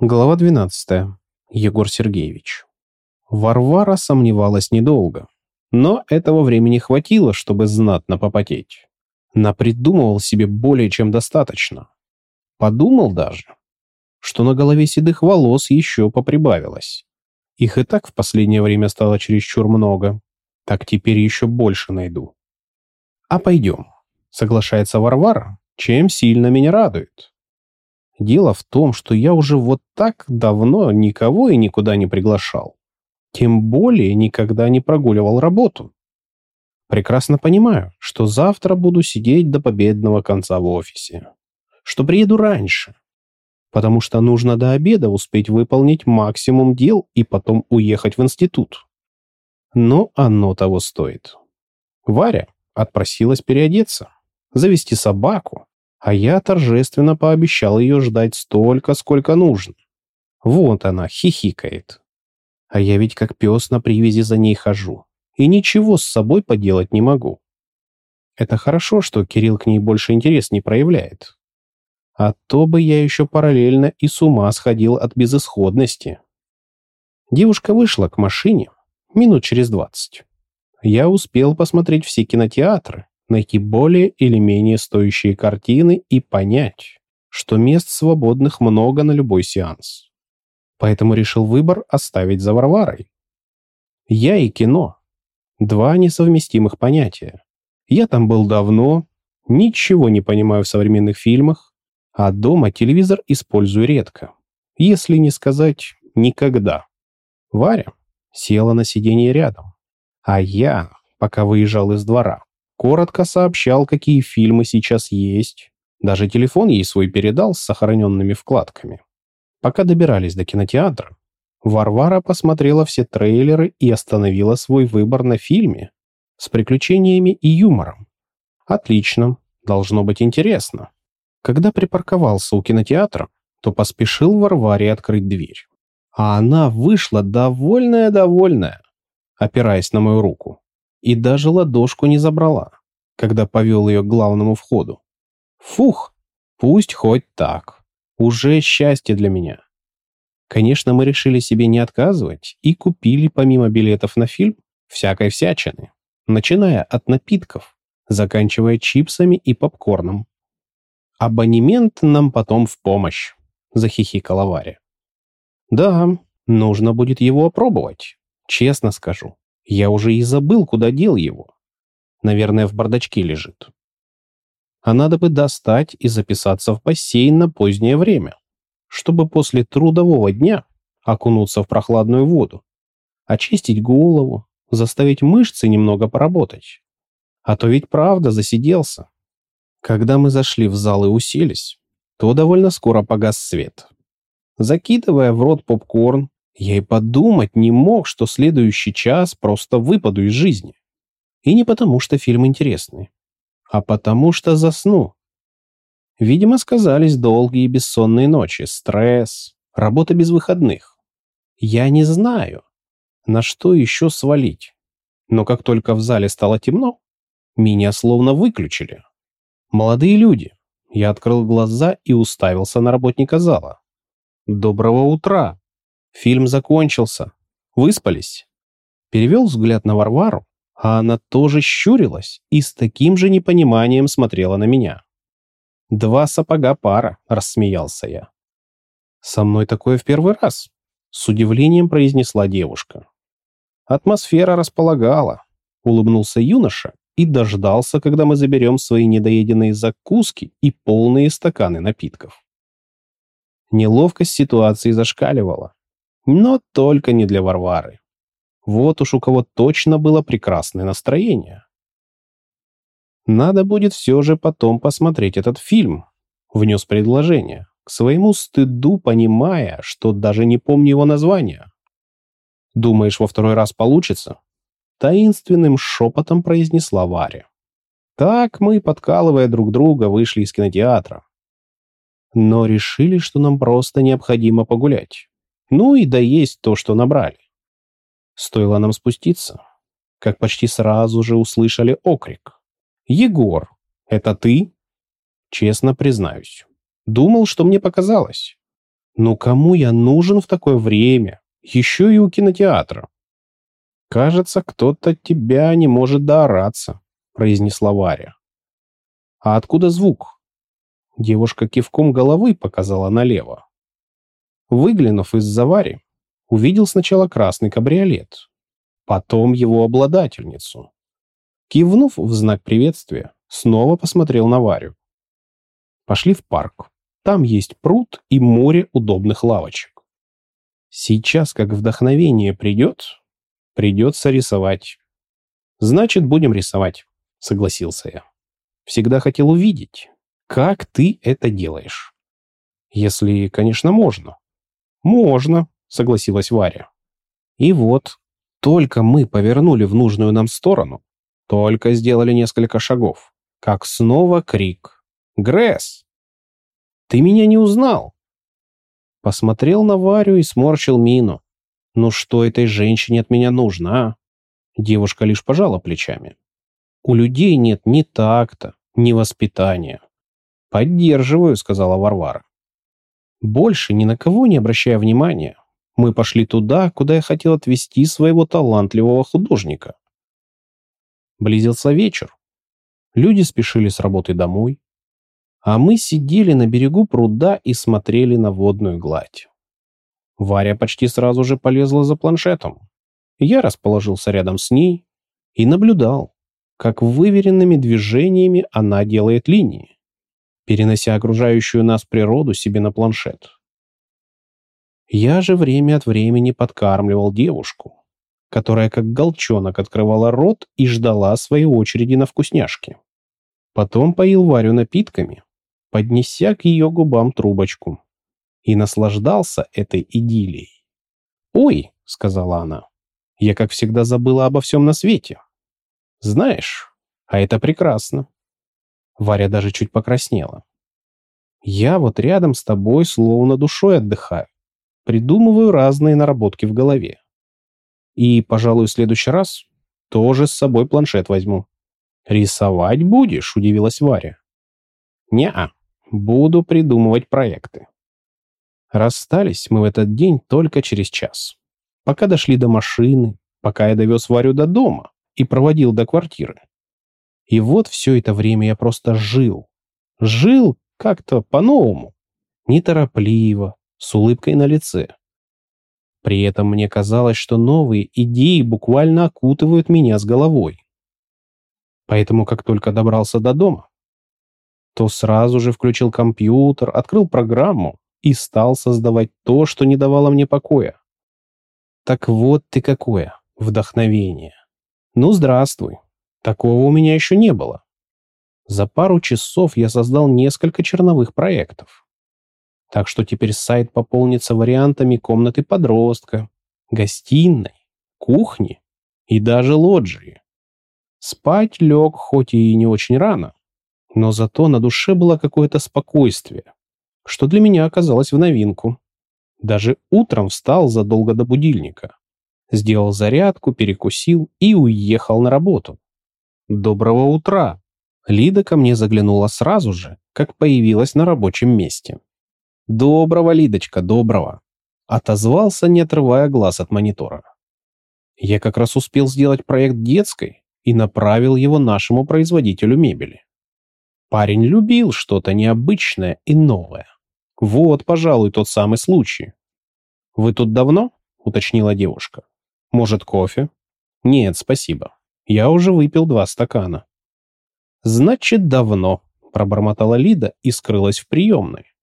Глава 12. Егор Сергеевич. Варвара сомневалась недолго, но этого времени хватило, чтобы знатно попотеть. Напридумывал себе более чем достаточно. Подумал даже, что на голове седых волос еще поприбавилось. Их и так в последнее время стало чересчур много. Так теперь еще больше найду. А пойдем, соглашается Варвара, чем сильно меня радует. Дело в том, что я уже вот так давно никого и никуда не приглашал. Тем более никогда не прогуливал работу. Прекрасно понимаю, что завтра буду сидеть до победного конца в офисе. Что приеду раньше. Потому что нужно до обеда успеть выполнить максимум дел и потом уехать в институт. Но оно того стоит. Варя отпросилась переодеться, завести собаку, а я торжественно пообещал ее ждать столько, сколько нужно. Вот она, хихикает. А я ведь как пес на привязи за ней хожу. И ничего с собой поделать не могу. Это хорошо, что Кирилл к ней больше интерес не проявляет. А то бы я еще параллельно и с ума сходил от безысходности. Девушка вышла к машине минут через двадцать. Я успел посмотреть все кинотеатры, найти более или менее стоящие картины и понять, что мест свободных много на любой сеанс. Поэтому решил выбор оставить за Варварой. Я и кино. Два несовместимых понятия. Я там был давно, ничего не понимаю в современных фильмах, а дома телевизор использую редко, если не сказать никогда. Варя села на сиденье рядом, а я, пока выезжал из двора, коротко сообщал, какие фильмы сейчас есть. Даже телефон ей свой передал с сохраненными вкладками. Пока добирались до кинотеатра, Варвара посмотрела все трейлеры и остановила свой выбор на фильме с приключениями и юмором. Отлично, должно быть интересно. Когда припарковался у кинотеатра, то поспешил Варваре открыть дверь. А она вышла довольная-довольная, опираясь на мою руку и даже ладошку не забрала, когда повел ее к главному входу. Фух, пусть хоть так. Уже счастье для меня. Конечно, мы решили себе не отказывать и купили помимо билетов на фильм всякой всячины, начиная от напитков, заканчивая чипсами и попкорном. «Абонемент нам потом в помощь», — захихикала Варя. «Да, нужно будет его опробовать, честно скажу. Я уже и забыл, куда дел его. Наверное, в бардачке лежит. А надо бы достать и записаться в бассейн на позднее время, чтобы после трудового дня окунуться в прохладную воду, очистить голову, заставить мышцы немного поработать. А то ведь правда засиделся. Когда мы зашли в зал и уселись, то довольно скоро погас свет. Закидывая в рот попкорн, я и подумать не мог, что следующий час просто выпаду из жизни. И не потому, что фильм интересный, а потому, что засну. Видимо, сказались долгие бессонные ночи, стресс, работа без выходных. Я не знаю, на что еще свалить. Но как только в зале стало темно, меня словно выключили. Молодые люди. Я открыл глаза и уставился на работника зала. «Доброго утра!» Фильм закончился. Выспались. Перевел взгляд на Варвару, а она тоже щурилась и с таким же непониманием смотрела на меня. «Два сапога пара», — рассмеялся я. «Со мной такое в первый раз», — с удивлением произнесла девушка. Атмосфера располагала. Улыбнулся юноша и дождался, когда мы заберем свои недоеденные закуски и полные стаканы напитков. Неловкость ситуации зашкаливала. Но только не для Варвары. Вот уж у кого точно было прекрасное настроение. Надо будет все же потом посмотреть этот фильм. Внес предложение, к своему стыду понимая, что даже не помню его название. «Думаешь, во второй раз получится?» Таинственным шепотом произнесла Варя. Так мы, подкалывая друг друга, вышли из кинотеатра. Но решили, что нам просто необходимо погулять. Ну и доесть то, что набрали. Стоило нам спуститься, как почти сразу же услышали окрик. «Егор, это ты?» Честно признаюсь, думал, что мне показалось. Ну кому я нужен в такое время? Еще и у кинотеатра. Кажется, кто-то тебя не может доораться, произнесла Варя. А откуда звук? Девушка кивком головы показала налево. Выглянув из-за Вари, увидел сначала красный кабриолет, потом его обладательницу. Кивнув в знак приветствия, снова посмотрел на Варю. Пошли в парк. Там есть пруд и море удобных лавочек. Сейчас, как вдохновение придет, придется рисовать. Значит, будем рисовать, согласился я. Всегда хотел увидеть, как ты это делаешь. Если, конечно, можно. Можно, согласилась Варя. И вот, только мы повернули в нужную нам сторону, только сделали несколько шагов, как снова крик. «Гресс!» Ты меня не узнал!» Посмотрел на Варю и сморщил мину. «Ну что этой женщине от меня нужно, а?» Девушка лишь пожала плечами. «У людей нет ни такта, ни воспитания». «Поддерживаю», — сказала Варвара. «Больше ни на кого не обращая внимания, мы пошли туда, куда я хотел отвезти своего талантливого художника». Близился вечер. Люди спешили с работы домой а мы сидели на берегу пруда и смотрели на водную гладь. Варя почти сразу же полезла за планшетом. Я расположился рядом с ней и наблюдал, как выверенными движениями она делает линии, перенося окружающую нас природу себе на планшет. Я же время от времени подкармливал девушку, которая как голчонок открывала рот и ждала своей очереди на вкусняшки. Потом поил Варю напитками, поднеся к ее губам трубочку, и наслаждался этой идиллией. «Ой», — сказала она, — «я, как всегда, забыла обо всем на свете. Знаешь, а это прекрасно». Варя даже чуть покраснела. «Я вот рядом с тобой словно душой отдыхаю, придумываю разные наработки в голове. И, пожалуй, в следующий раз тоже с собой планшет возьму». «Рисовать будешь?» — удивилась Варя. «Не-а», Буду придумывать проекты. Расстались мы в этот день только через час. Пока дошли до машины, пока я довез Варю до дома и проводил до квартиры. И вот все это время я просто жил. Жил как-то по-новому. Неторопливо, с улыбкой на лице. При этом мне казалось, что новые идеи буквально окутывают меня с головой. Поэтому, как только добрался до дома, то сразу же включил компьютер, открыл программу и стал создавать то, что не давало мне покоя. Так вот ты какое вдохновение. Ну, здравствуй. Такого у меня еще не было. За пару часов я создал несколько черновых проектов. Так что теперь сайт пополнится вариантами комнаты подростка, гостиной, кухни и даже лоджии. Спать лег хоть и не очень рано, но зато на душе было какое-то спокойствие, что для меня оказалось в новинку. Даже утром встал задолго до будильника, сделал зарядку, перекусил и уехал на работу. «Доброго утра!» Лида ко мне заглянула сразу же, как появилась на рабочем месте. «Доброго, Лидочка, доброго!» Отозвался, не отрывая глаз от монитора. Я как раз успел сделать проект детской и направил его нашему производителю мебели. Парень любил что-то необычное и новое. Вот, пожалуй, тот самый случай. «Вы тут давно?» — уточнила девушка. «Может, кофе?» «Нет, спасибо. Я уже выпил два стакана». «Значит, давно», — пробормотала Лида и скрылась в приемной.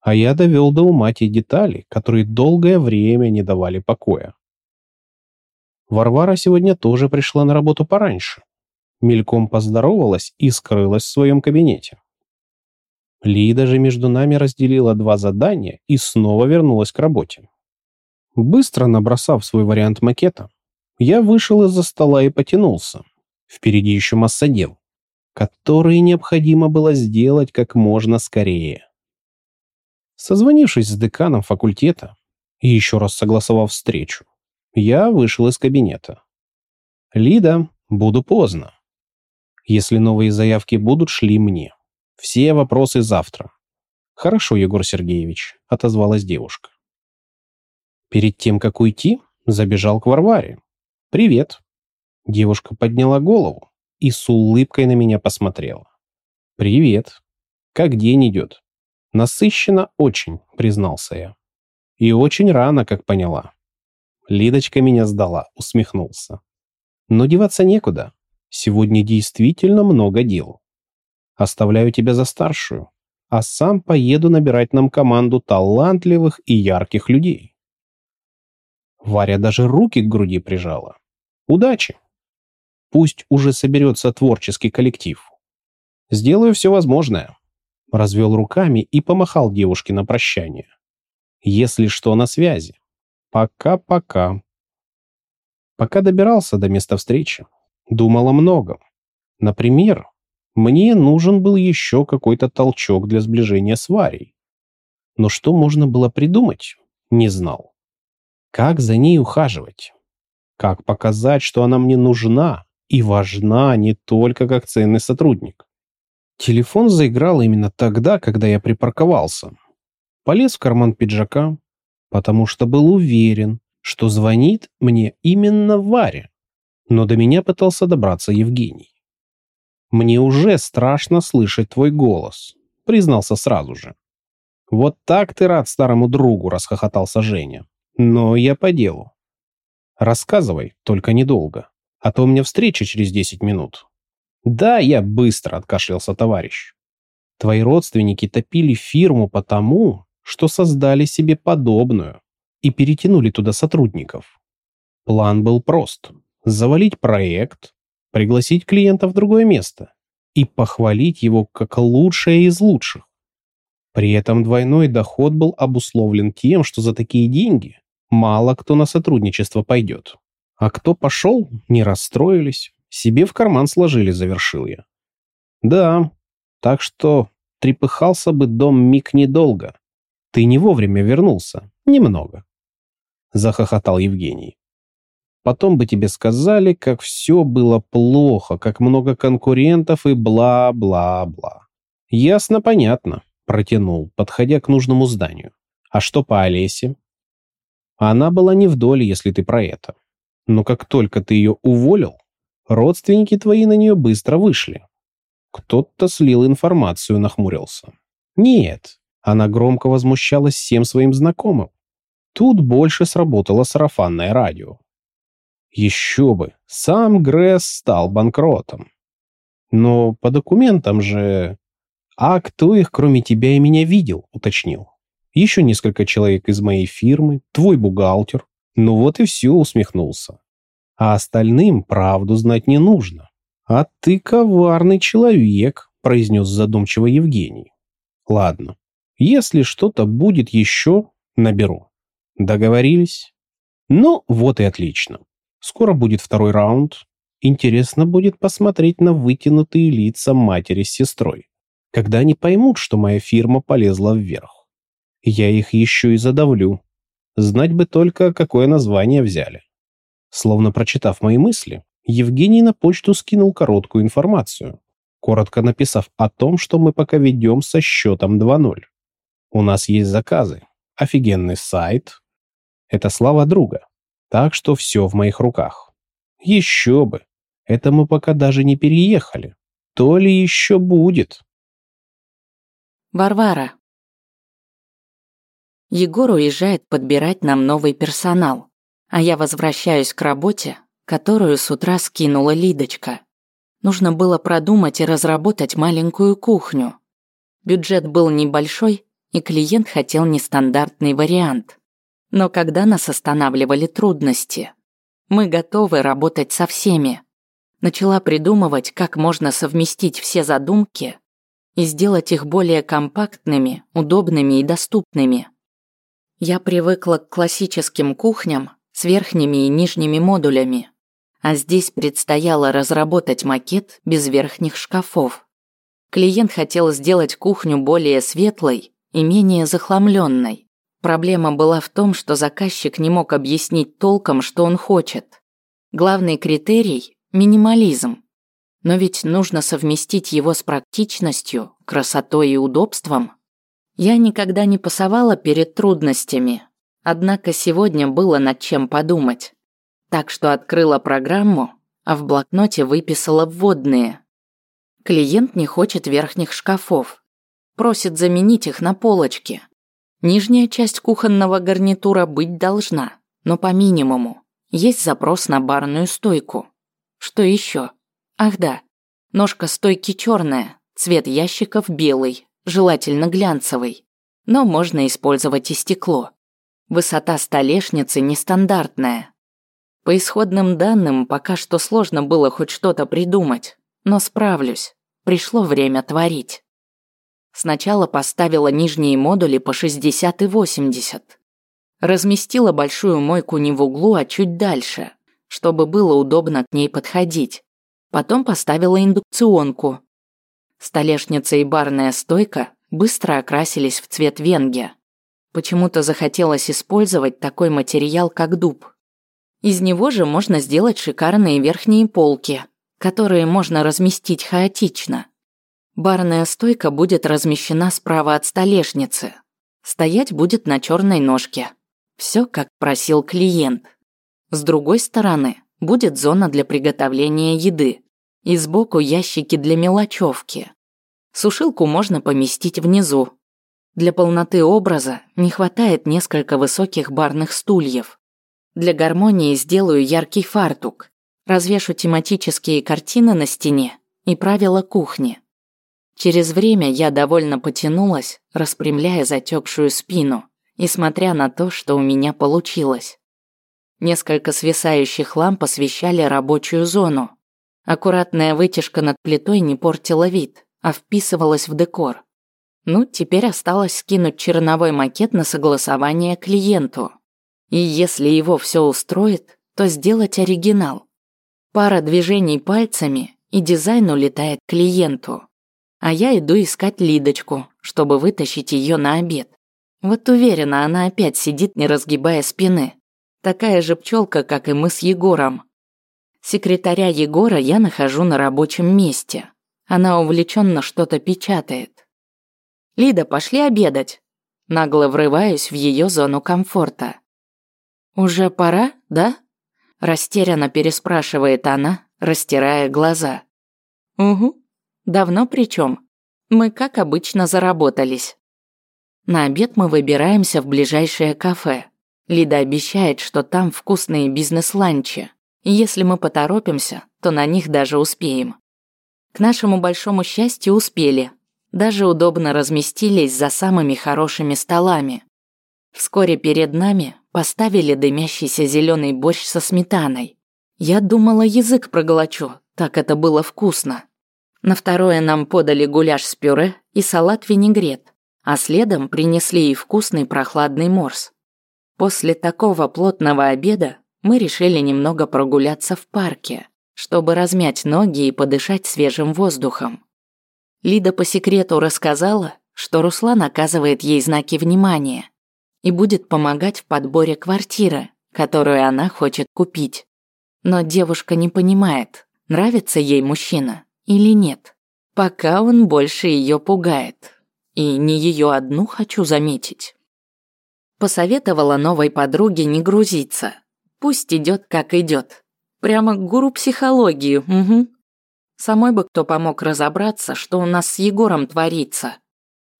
А я довел до ума те детали, которые долгое время не давали покоя. Варвара сегодня тоже пришла на работу пораньше мельком поздоровалась и скрылась в своем кабинете. Лида же между нами разделила два задания и снова вернулась к работе. Быстро набросав свой вариант макета, я вышел из-за стола и потянулся. Впереди еще масса дел, которые необходимо было сделать как можно скорее. Созвонившись с деканом факультета и еще раз согласовав встречу, я вышел из кабинета. «Лида, буду поздно. Если новые заявки будут, шли мне. Все вопросы завтра. «Хорошо, Егор Сергеевич», — отозвалась девушка. Перед тем, как уйти, забежал к Варваре. «Привет». Девушка подняла голову и с улыбкой на меня посмотрела. «Привет. Как день идет?» «Насыщенно очень», — признался я. «И очень рано, как поняла». Лидочка меня сдала, усмехнулся. «Но деваться некуда. Сегодня действительно много дел. Оставляю тебя за старшую, а сам поеду набирать нам команду талантливых и ярких людей». Варя даже руки к груди прижала. «Удачи! Пусть уже соберется творческий коллектив. Сделаю все возможное». Развел руками и помахал девушке на прощание. «Если что, на связи. Пока-пока». Пока добирался до места встречи, думал о многом. Например, мне нужен был еще какой-то толчок для сближения с Варей. Но что можно было придумать, не знал. Как за ней ухаживать? Как показать, что она мне нужна и важна не только как ценный сотрудник? Телефон заиграл именно тогда, когда я припарковался. Полез в карман пиджака, потому что был уверен, что звонит мне именно Варя. Но до меня пытался добраться Евгений. «Мне уже страшно слышать твой голос», — признался сразу же. «Вот так ты рад старому другу», — расхохотался Женя. «Но я по делу». «Рассказывай, только недолго, а то у меня встреча через десять минут». «Да, я быстро», — откашлялся товарищ. «Твои родственники топили фирму потому, что создали себе подобную и перетянули туда сотрудников. План был прост — завалить проект, пригласить клиента в другое место и похвалить его как лучшее из лучших. При этом двойной доход был обусловлен тем, что за такие деньги мало кто на сотрудничество пойдет. А кто пошел, не расстроились. Себе в карман сложили, завершил я. Да, так что трепыхался бы дом миг недолго. Ты не вовремя вернулся. Немного. Захохотал Евгений. Потом бы тебе сказали, как все было плохо, как много конкурентов и бла-бла-бла. Ясно, понятно, протянул, подходя к нужному зданию. А что по Олесе? Она была не в доле, если ты про это. Но как только ты ее уволил, Родственники твои на нее быстро вышли. Кто-то слил информацию, нахмурился. Нет, она громко возмущалась всем своим знакомым. Тут больше сработало сарафанное радио. Еще бы, сам Гресс стал банкротом. Но по документам же... А кто их, кроме тебя и меня, видел, уточнил. Еще несколько человек из моей фирмы, твой бухгалтер. Ну вот и все, усмехнулся а остальным правду знать не нужно. «А ты коварный человек», — произнес задумчиво Евгений. «Ладно, если что-то будет еще, наберу. Договорились?» «Ну, вот и отлично. Скоро будет второй раунд. Интересно будет посмотреть на вытянутые лица матери с сестрой, когда они поймут, что моя фирма полезла вверх. Я их еще и задавлю. Знать бы только, какое название взяли. Словно прочитав мои мысли, Евгений на почту скинул короткую информацию, коротко написав о том, что мы пока ведем со счетом 2-0. У нас есть заказы, офигенный сайт. Это слава друга. Так что все в моих руках. Еще бы. Это мы пока даже не переехали. То ли еще будет. Варвара. Егор уезжает подбирать нам новый персонал а я возвращаюсь к работе, которую с утра скинула Лидочка. Нужно было продумать и разработать маленькую кухню. Бюджет был небольшой, и клиент хотел нестандартный вариант. Но когда нас останавливали трудности, мы готовы работать со всеми. Начала придумывать, как можно совместить все задумки и сделать их более компактными, удобными и доступными. Я привыкла к классическим кухням, с верхними и нижними модулями. А здесь предстояло разработать макет без верхних шкафов. Клиент хотел сделать кухню более светлой и менее захламленной. Проблема была в том, что заказчик не мог объяснить толком, что он хочет. Главный критерий – минимализм. Но ведь нужно совместить его с практичностью, красотой и удобством. Я никогда не пасовала перед трудностями, однако сегодня было над чем подумать. Так что открыла программу, а в блокноте выписала вводные. Клиент не хочет верхних шкафов. Просит заменить их на полочки. Нижняя часть кухонного гарнитура быть должна, но по минимуму. Есть запрос на барную стойку. Что еще? Ах да, ножка стойки черная, цвет ящиков белый, желательно глянцевый. Но можно использовать и стекло. Высота столешницы нестандартная. По исходным данным пока что сложно было хоть что-то придумать, но справлюсь. Пришло время творить. Сначала поставила нижние модули по 60 и 80. Разместила большую мойку не в углу, а чуть дальше, чтобы было удобно к ней подходить. Потом поставила индукционку. Столешница и барная стойка быстро окрасились в цвет венги. Почему-то захотелось использовать такой материал, как дуб. Из него же можно сделать шикарные верхние полки, которые можно разместить хаотично. Барная стойка будет размещена справа от столешницы. Стоять будет на черной ножке. Все, как просил клиент. С другой стороны будет зона для приготовления еды. И сбоку ящики для мелочевки. Сушилку можно поместить внизу. Для полноты образа не хватает несколько высоких барных стульев. Для гармонии сделаю яркий фартук. Развешу тематические картины на стене и правила кухни. Через время я довольно потянулась, распрямляя затекшую спину и смотря на то, что у меня получилось. Несколько свисающих ламп освещали рабочую зону. Аккуратная вытяжка над плитой не портила вид, а вписывалась в декор. Ну, теперь осталось скинуть черновой макет на согласование клиенту. И если его все устроит, то сделать оригинал. Пара движений пальцами, и дизайн улетает клиенту а я иду искать Лидочку, чтобы вытащить ее на обед. Вот уверена, она опять сидит, не разгибая спины. Такая же пчелка, как и мы с Егором. Секретаря Егора я нахожу на рабочем месте. Она увлеченно что-то печатает. «Лида, пошли обедать!» Нагло врываюсь в ее зону комфорта. «Уже пора, да?» Растерянно переспрашивает она, растирая глаза. «Угу», Давно причем. Мы, как обычно, заработались. На обед мы выбираемся в ближайшее кафе. Лида обещает, что там вкусные бизнес-ланчи. И если мы поторопимся, то на них даже успеем. К нашему большому счастью успели. Даже удобно разместились за самыми хорошими столами. Вскоре перед нами поставили дымящийся зеленый борщ со сметаной. Я думала, язык проглочу, так это было вкусно. На второе нам подали гуляш с пюре и салат-винегрет, а следом принесли и вкусный прохладный морс. После такого плотного обеда мы решили немного прогуляться в парке, чтобы размять ноги и подышать свежим воздухом. Лида по секрету рассказала, что Руслан оказывает ей знаки внимания и будет помогать в подборе квартиры, которую она хочет купить. Но девушка не понимает, нравится ей мужчина или нет. Пока он больше ее пугает. И не ее одну хочу заметить. Посоветовала новой подруге не грузиться. Пусть идет, как идет. Прямо гуру психологии, угу. Самой бы кто помог разобраться, что у нас с Егором творится.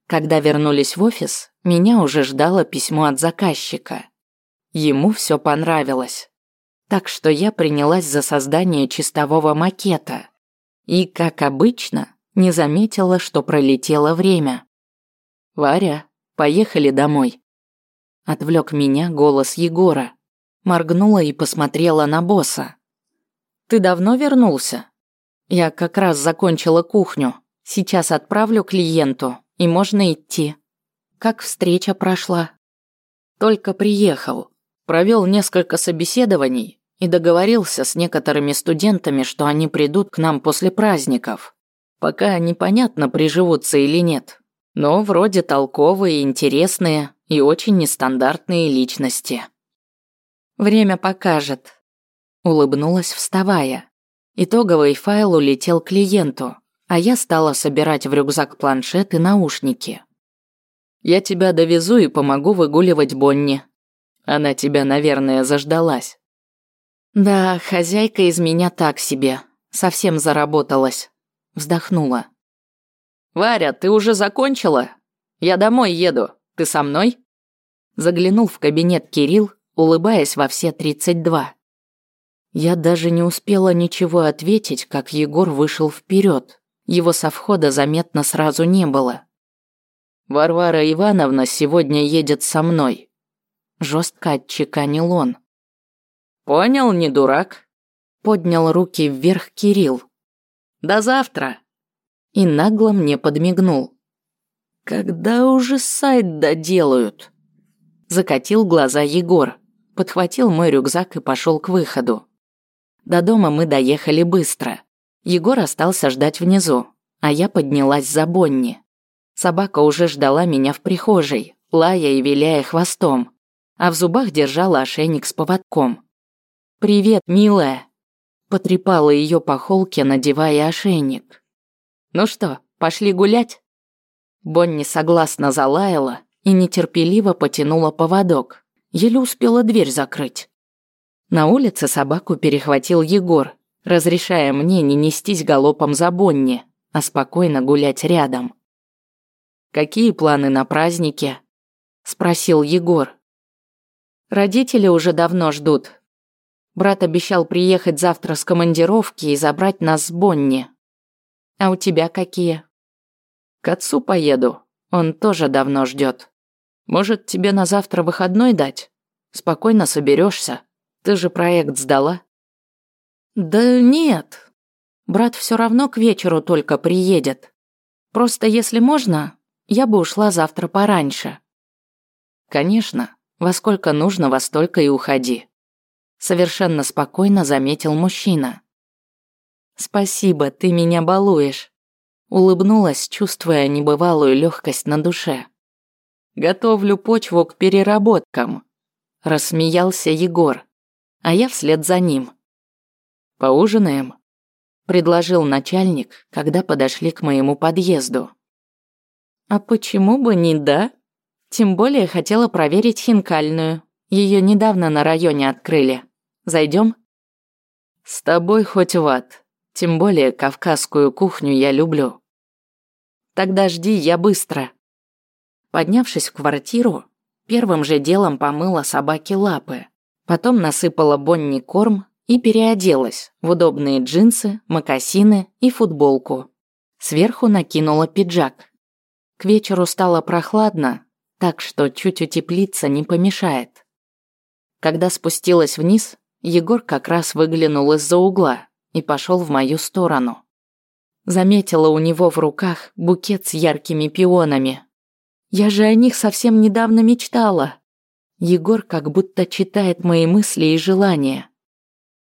Когда вернулись в офис, меня уже ждало письмо от заказчика. Ему все понравилось. Так что я принялась за создание чистового макета. И, как обычно, не заметила, что пролетело время. «Варя, поехали домой». Отвлек меня голос Егора. Моргнула и посмотрела на босса. «Ты давно вернулся?» «Я как раз закончила кухню. Сейчас отправлю клиенту, и можно идти». «Как встреча прошла?» «Только приехал. Провел несколько собеседований и договорился с некоторыми студентами, что они придут к нам после праздников. Пока непонятно, приживутся или нет. Но вроде толковые, интересные и очень нестандартные личности. Время покажет. Улыбнулась, вставая. Итоговый файл улетел клиенту, а я стала собирать в рюкзак планшет и наушники. Я тебя довезу и помогу выгуливать Бонни. Она тебя, наверное, заждалась. Да, хозяйка из меня так себе. Совсем заработалась. Вздохнула. Варя, ты уже закончила? Я домой еду. Ты со мной? Заглянул в кабинет Кирилл, улыбаясь во все тридцать два. Я даже не успела ничего ответить, как Егор вышел вперед. Его со входа заметно сразу не было. «Варвара Ивановна сегодня едет со мной», – жестко отчеканил он. «Понял, не дурак?» – поднял руки вверх Кирилл. «До завтра!» И нагло мне подмигнул. «Когда уже сайт доделают?» Закатил глаза Егор, подхватил мой рюкзак и пошел к выходу. До дома мы доехали быстро. Егор остался ждать внизу, а я поднялась за Бонни. Собака уже ждала меня в прихожей, лая и виляя хвостом, а в зубах держала ошейник с поводком. «Привет, милая!» Потрепала ее по холке, надевая ошейник. «Ну что, пошли гулять?» Бонни согласно залаяла и нетерпеливо потянула поводок. Еле успела дверь закрыть. На улице собаку перехватил Егор, разрешая мне не нестись галопом за Бонни, а спокойно гулять рядом. «Какие планы на праздники?» – спросил Егор. «Родители уже давно ждут. Брат обещал приехать завтра с командировки и забрать нас с Бонни. А у тебя какие?» «К отцу поеду. Он тоже давно ждет. Может, тебе на завтра выходной дать? Спокойно соберешься. Ты же проект сдала? Да нет. Брат все равно к вечеру только приедет. Просто если можно, я бы ушла завтра пораньше. Конечно, во сколько нужно, во столько и уходи. Совершенно спокойно заметил мужчина. Спасибо, ты меня балуешь. Улыбнулась, чувствуя небывалую легкость на душе. Готовлю почву к переработкам. Рассмеялся Егор а я вслед за ним. «Поужинаем?» – предложил начальник, когда подошли к моему подъезду. «А почему бы не да? Тем более хотела проверить хинкальную. Ее недавно на районе открыли. Зайдем? «С тобой хоть в ад. Тем более кавказскую кухню я люблю». «Тогда жди, я быстро». Поднявшись в квартиру, первым же делом помыла собаке лапы. Потом насыпала Бонни корм и переоделась в удобные джинсы, мокасины и футболку. Сверху накинула пиджак. К вечеру стало прохладно, так что чуть утеплиться не помешает. Когда спустилась вниз, Егор как раз выглянул из-за угла и пошел в мою сторону. Заметила у него в руках букет с яркими пионами. Я же о них совсем недавно мечтала. Егор как будто читает мои мысли и желания.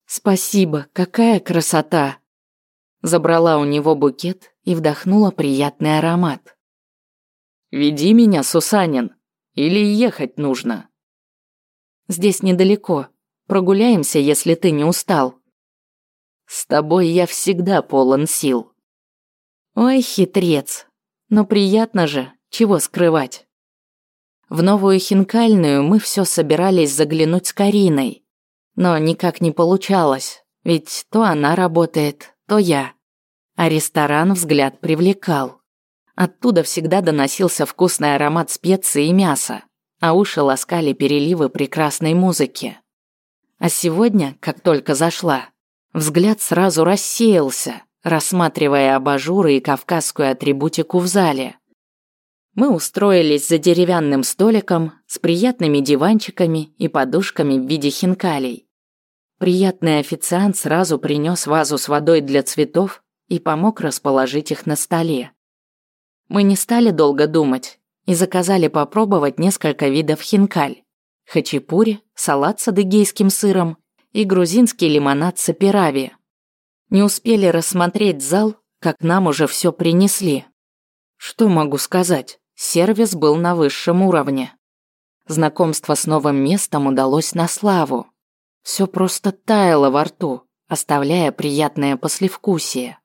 «Спасибо, какая красота!» Забрала у него букет и вдохнула приятный аромат. «Веди меня, Сусанин, или ехать нужно?» «Здесь недалеко. Прогуляемся, если ты не устал». «С тобой я всегда полон сил». «Ой, хитрец. Но приятно же, чего скрывать?» В новую хинкальную мы все собирались заглянуть с Кариной. Но никак не получалось, ведь то она работает, то я. А ресторан взгляд привлекал. Оттуда всегда доносился вкусный аромат специй и мяса, а уши ласкали переливы прекрасной музыки. А сегодня, как только зашла, взгляд сразу рассеялся, рассматривая абажуры и кавказскую атрибутику в зале – мы устроились за деревянным столиком с приятными диванчиками и подушками в виде хинкалей. Приятный официант сразу принес вазу с водой для цветов и помог расположить их на столе. Мы не стали долго думать и заказали попробовать несколько видов хинкаль. Хачапури, салат с адыгейским сыром и грузинский лимонад с апирави. Не успели рассмотреть зал, как нам уже все принесли. Что могу сказать? Сервис был на высшем уровне. Знакомство с новым местом удалось на славу. Все просто таяло во рту, оставляя приятное послевкусие.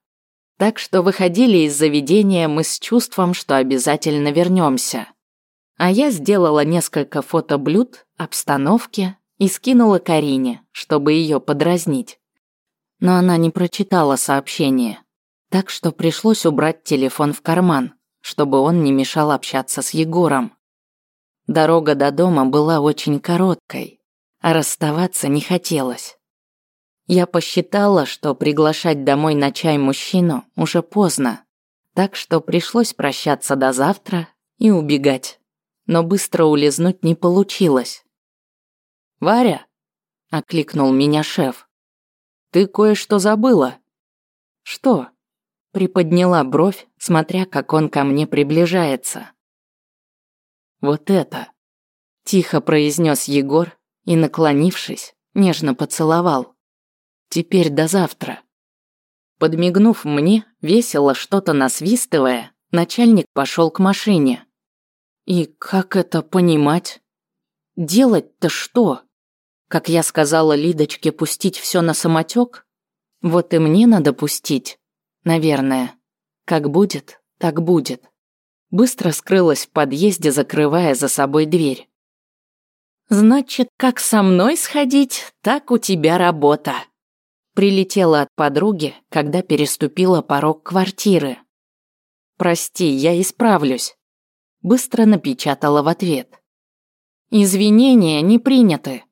Так что выходили из заведения мы с чувством, что обязательно вернемся. А я сделала несколько фото блюд, обстановки и скинула Карине, чтобы ее подразнить. Но она не прочитала сообщение, так что пришлось убрать телефон в карман, чтобы он не мешал общаться с Егором. Дорога до дома была очень короткой, а расставаться не хотелось. Я посчитала, что приглашать домой на чай мужчину уже поздно, так что пришлось прощаться до завтра и убегать. Но быстро улизнуть не получилось. «Варя!» – окликнул меня шеф. «Ты кое-что забыла». «Что?» – приподняла бровь, смотря, как он ко мне приближается. «Вот это!» – тихо произнес Егор и, наклонившись, нежно поцеловал. «Теперь до завтра». Подмигнув мне, весело что-то насвистывая, начальник пошел к машине. И как это понимать? Делать-то что? Как я сказала Лидочке, пустить все на самотек? Вот и мне надо пустить. Наверное. Как будет, так будет. Быстро скрылась в подъезде, закрывая за собой дверь. «Значит, как со мной сходить, так у тебя работа», Прилетела от подруги, когда переступила порог квартиры. «Прости, я исправлюсь», – быстро напечатала в ответ. «Извинения не приняты.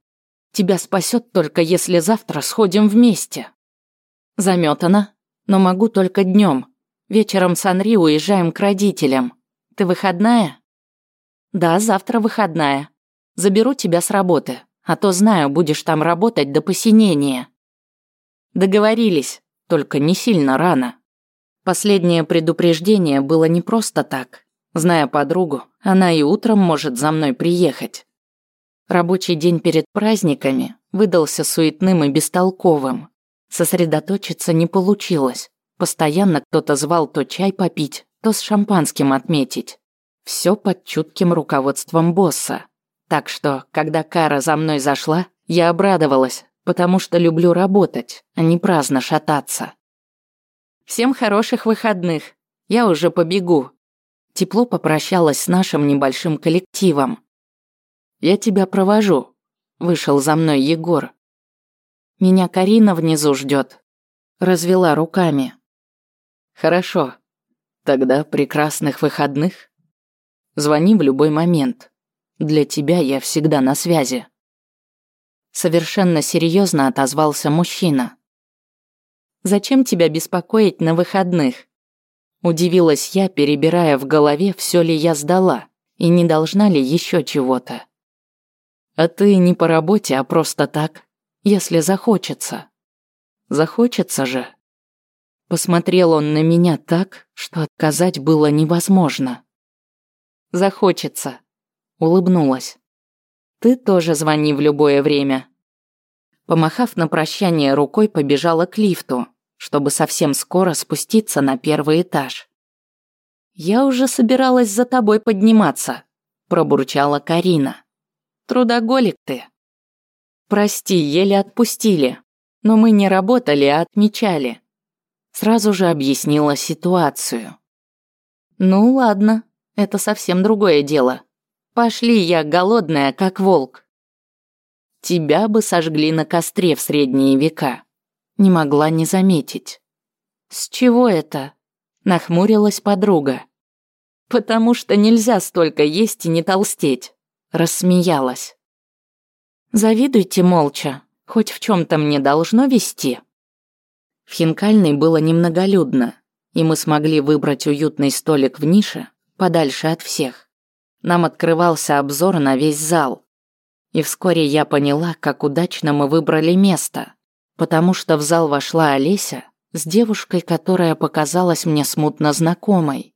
Тебя спасет только если завтра сходим вместе». Заметана, но могу только днем. Вечером с Анри уезжаем к родителям. Ты выходная? Да, завтра выходная. Заберу тебя с работы, а то знаю, будешь там работать до посинения. Договорились, только не сильно рано. Последнее предупреждение было не просто так. Зная подругу, она и утром может за мной приехать. Рабочий день перед праздниками выдался суетным и бестолковым. Сосредоточиться не получилось. Постоянно кто-то звал то чай попить, то с шампанским отметить. Все под чутким руководством босса. Так что, когда Кара за мной зашла, я обрадовалась, потому что люблю работать, а не праздно шататься. Всем хороших выходных. Я уже побегу. Тепло попрощалась с нашим небольшим коллективом. Я тебя провожу. Вышел за мной Егор. Меня Карина внизу ждет. Развела руками. Хорошо. Тогда прекрасных выходных. Звони в любой момент. Для тебя я всегда на связи. Совершенно серьезно отозвался мужчина. «Зачем тебя беспокоить на выходных?» Удивилась я, перебирая в голове, все ли я сдала, и не должна ли еще чего-то. «А ты не по работе, а просто так, если захочется». «Захочется же». Посмотрел он на меня так, что отказать было невозможно. «Захочется», — улыбнулась. Ты тоже звони в любое время. Помахав на прощание рукой, побежала к лифту, чтобы совсем скоро спуститься на первый этаж. Я уже собиралась за тобой подниматься, пробурчала Карина. Трудоголик ты. Прости, еле отпустили. Но мы не работали, а отмечали. Сразу же объяснила ситуацию. Ну ладно, это совсем другое дело. Пошли, я голодная, как волк. Тебя бы сожгли на костре в средние века. Не могла не заметить. С чего это? Нахмурилась подруга. Потому что нельзя столько есть и не толстеть. Рассмеялась. Завидуйте молча, хоть в чем-то мне должно вести. В хинкальной было немноголюдно, и мы смогли выбрать уютный столик в нише, подальше от всех. Нам открывался обзор на весь зал. И вскоре я поняла, как удачно мы выбрали место, потому что в зал вошла Олеся с девушкой, которая показалась мне смутно знакомой.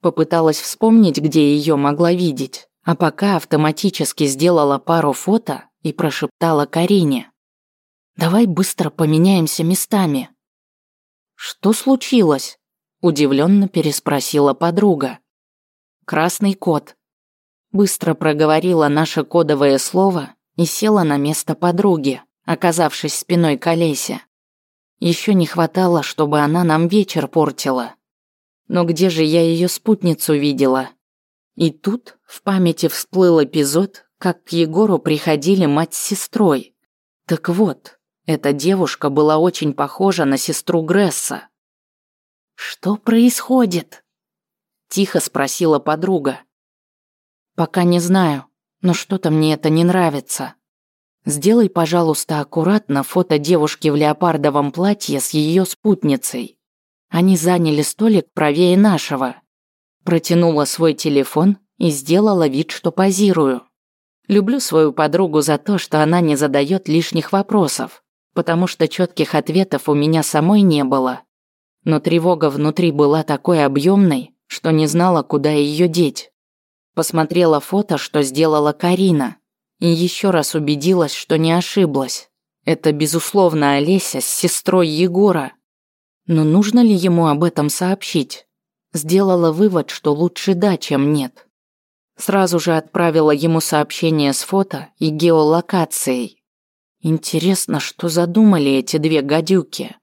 Попыталась вспомнить, где ее могла видеть, а пока автоматически сделала пару фото и прошептала Карине. «Давай быстро поменяемся местами». «Что случилось?» – удивленно переспросила подруга. «Красный кот», Быстро проговорила наше кодовое слово и села на место подруги, оказавшись спиной к Олесе. Еще не хватало, чтобы она нам вечер портила. Но где же я ее спутницу видела? И тут в памяти всплыл эпизод, как к Егору приходили мать с сестрой. Так вот, эта девушка была очень похожа на сестру Гресса. «Что происходит?» – тихо спросила подруга. «Пока не знаю, но что-то мне это не нравится. Сделай, пожалуйста, аккуратно фото девушки в леопардовом платье с ее спутницей. Они заняли столик правее нашего. Протянула свой телефон и сделала вид, что позирую. Люблю свою подругу за то, что она не задает лишних вопросов, потому что четких ответов у меня самой не было. Но тревога внутри была такой объемной, что не знала, куда ее деть. Посмотрела фото, что сделала Карина, и еще раз убедилась, что не ошиблась. Это, безусловно, Олеся с сестрой Егора. Но нужно ли ему об этом сообщить? Сделала вывод, что лучше да, чем нет. Сразу же отправила ему сообщение с фото и геолокацией. Интересно, что задумали эти две гадюки.